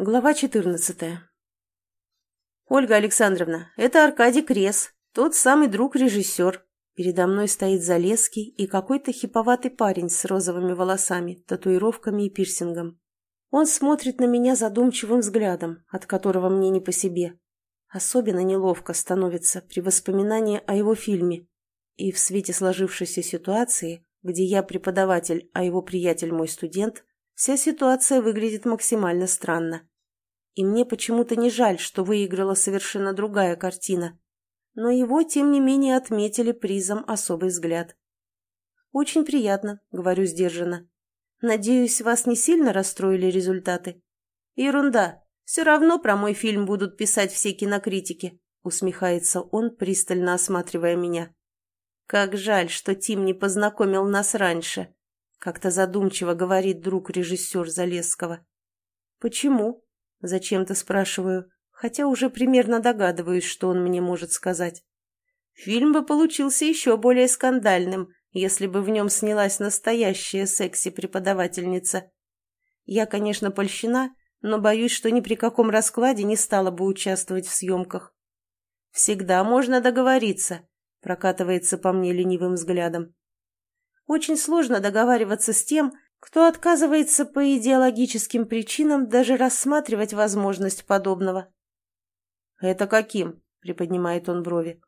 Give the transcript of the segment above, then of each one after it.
Глава 14. «Ольга Александровна, это Аркадий Крес, тот самый друг-режиссер. Передо мной стоит Залеский и какой-то хиповатый парень с розовыми волосами, татуировками и пирсингом. Он смотрит на меня задумчивым взглядом, от которого мне не по себе. Особенно неловко становится при воспоминании о его фильме. И в свете сложившейся ситуации, где я преподаватель, а его приятель мой студент, Вся ситуация выглядит максимально странно. И мне почему-то не жаль, что выиграла совершенно другая картина. Но его, тем не менее, отметили призом «Особый взгляд». «Очень приятно», — говорю сдержанно. «Надеюсь, вас не сильно расстроили результаты?» «Ерунда. Все равно про мой фильм будут писать все кинокритики», — усмехается он, пристально осматривая меня. «Как жаль, что Тим не познакомил нас раньше», как-то задумчиво говорит друг режиссер Залесского. «Почему?» – зачем-то спрашиваю, хотя уже примерно догадываюсь, что он мне может сказать. Фильм бы получился еще более скандальным, если бы в нем снялась настоящая секси-преподавательница. Я, конечно, польщена, но боюсь, что ни при каком раскладе не стала бы участвовать в съемках. «Всегда можно договориться», – прокатывается по мне ленивым взглядом. Очень сложно договариваться с тем, кто отказывается по идеологическим причинам даже рассматривать возможность подобного. «Это каким?» – приподнимает он брови.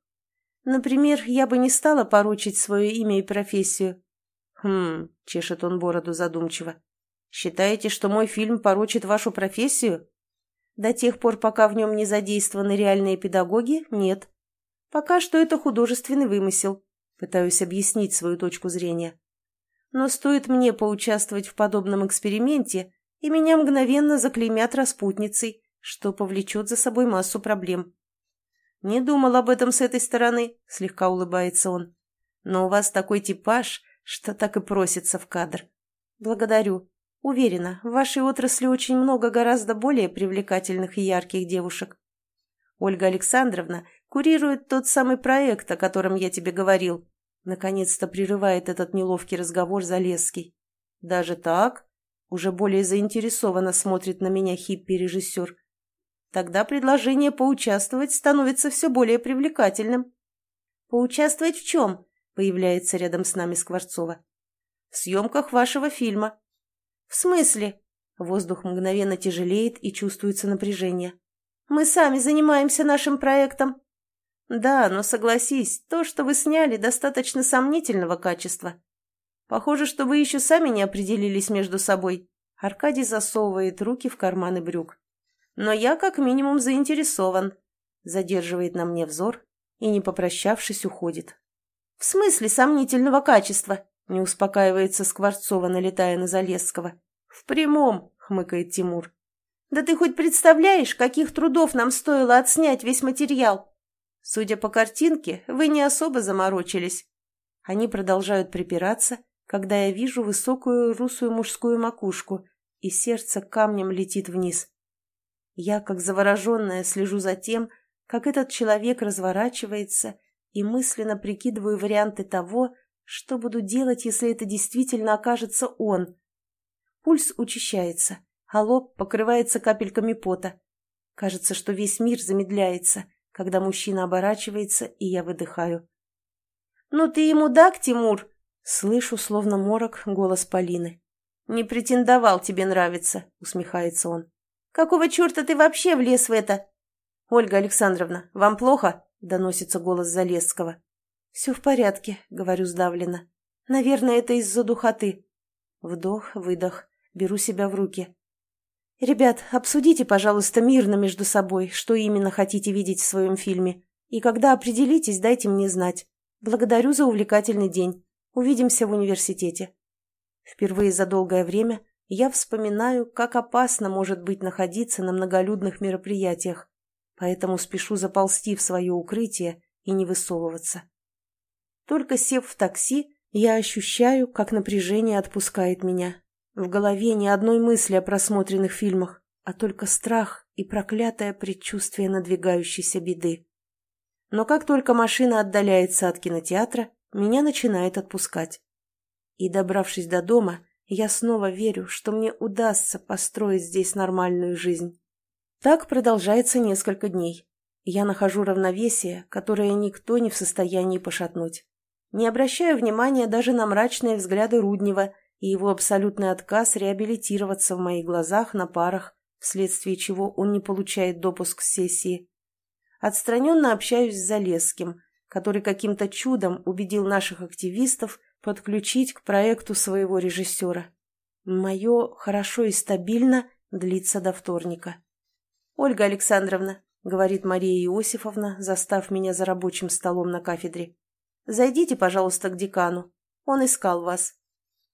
«Например, я бы не стала поручить свое имя и профессию». «Хм», – чешет он бороду задумчиво. «Считаете, что мой фильм порочит вашу профессию?» «До тех пор, пока в нем не задействованы реальные педагоги, нет. Пока что это художественный вымысел. Пытаюсь объяснить свою точку зрения. Но стоит мне поучаствовать в подобном эксперименте, и меня мгновенно заклеймят распутницей, что повлечет за собой массу проблем. «Не думал об этом с этой стороны», — слегка улыбается он. «Но у вас такой типаж, что так и просится в кадр». «Благодарю. Уверена, в вашей отрасли очень много гораздо более привлекательных и ярких девушек. Ольга Александровна курирует тот самый проект, о котором я тебе говорил. Наконец-то прерывает этот неловкий разговор Залесский. Даже так? Уже более заинтересованно смотрит на меня хиппи-режиссер. Тогда предложение поучаствовать становится все более привлекательным. «Поучаствовать в чем?» — появляется рядом с нами Скворцова. «В съемках вашего фильма». «В смысле?» Воздух мгновенно тяжелеет и чувствуется напряжение. «Мы сами занимаемся нашим проектом». «Да, но согласись, то, что вы сняли, достаточно сомнительного качества. Похоже, что вы еще сами не определились между собой». Аркадий засовывает руки в карманы брюк. «Но я как минимум заинтересован». Задерживает на мне взор и, не попрощавшись, уходит. «В смысле сомнительного качества?» Не успокаивается Скворцова, налетая на Залесского. «В прямом», — хмыкает Тимур. «Да ты хоть представляешь, каких трудов нам стоило отснять весь материал?» Судя по картинке, вы не особо заморочились. Они продолжают припираться, когда я вижу высокую русую мужскую макушку, и сердце камнем летит вниз. Я, как завороженная, слежу за тем, как этот человек разворачивается, и мысленно прикидываю варианты того, что буду делать, если это действительно окажется он. Пульс учащается, а лоб покрывается капельками пота. Кажется, что весь мир замедляется — когда мужчина оборачивается, и я выдыхаю. «Ну ты ему дак, Тимур?» Слышу, словно морок, голос Полины. «Не претендовал тебе нравиться», — усмехается он. «Какого черта ты вообще влез в это?» «Ольга Александровна, вам плохо?» — доносится голос Залесского. «Все в порядке», — говорю сдавленно. «Наверное, это из-за духоты». Вдох, выдох, беру себя в руки. «Ребят, обсудите, пожалуйста, мирно между собой, что именно хотите видеть в своем фильме. И когда определитесь, дайте мне знать. Благодарю за увлекательный день. Увидимся в университете». Впервые за долгое время я вспоминаю, как опасно может быть находиться на многолюдных мероприятиях, поэтому спешу заползти в свое укрытие и не высовываться. Только сев в такси, я ощущаю, как напряжение отпускает меня. В голове ни одной мысли о просмотренных фильмах, а только страх и проклятое предчувствие надвигающейся беды. Но как только машина отдаляется от кинотеатра, меня начинает отпускать. И, добравшись до дома, Я снова верю, что мне удастся построить здесь нормальную жизнь. Так продолжается несколько дней. Я нахожу равновесие, которое никто не в состоянии пошатнуть. Не обращаю внимания даже на мрачные взгляды Руднева и его абсолютный отказ реабилитироваться в моих глазах на парах, вследствие чего он не получает допуск к сессии. Отстраненно общаюсь с Залесским, который каким-то чудом убедил наших активистов подключить к проекту своего режиссера. Мое «хорошо и стабильно» длится до вторника. «Ольга Александровна», — говорит Мария Иосифовна, застав меня за рабочим столом на кафедре, — «зайдите, пожалуйста, к декану. Он искал вас».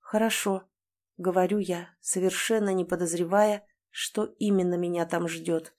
«Хорошо», — говорю я, совершенно не подозревая, что именно меня там ждет.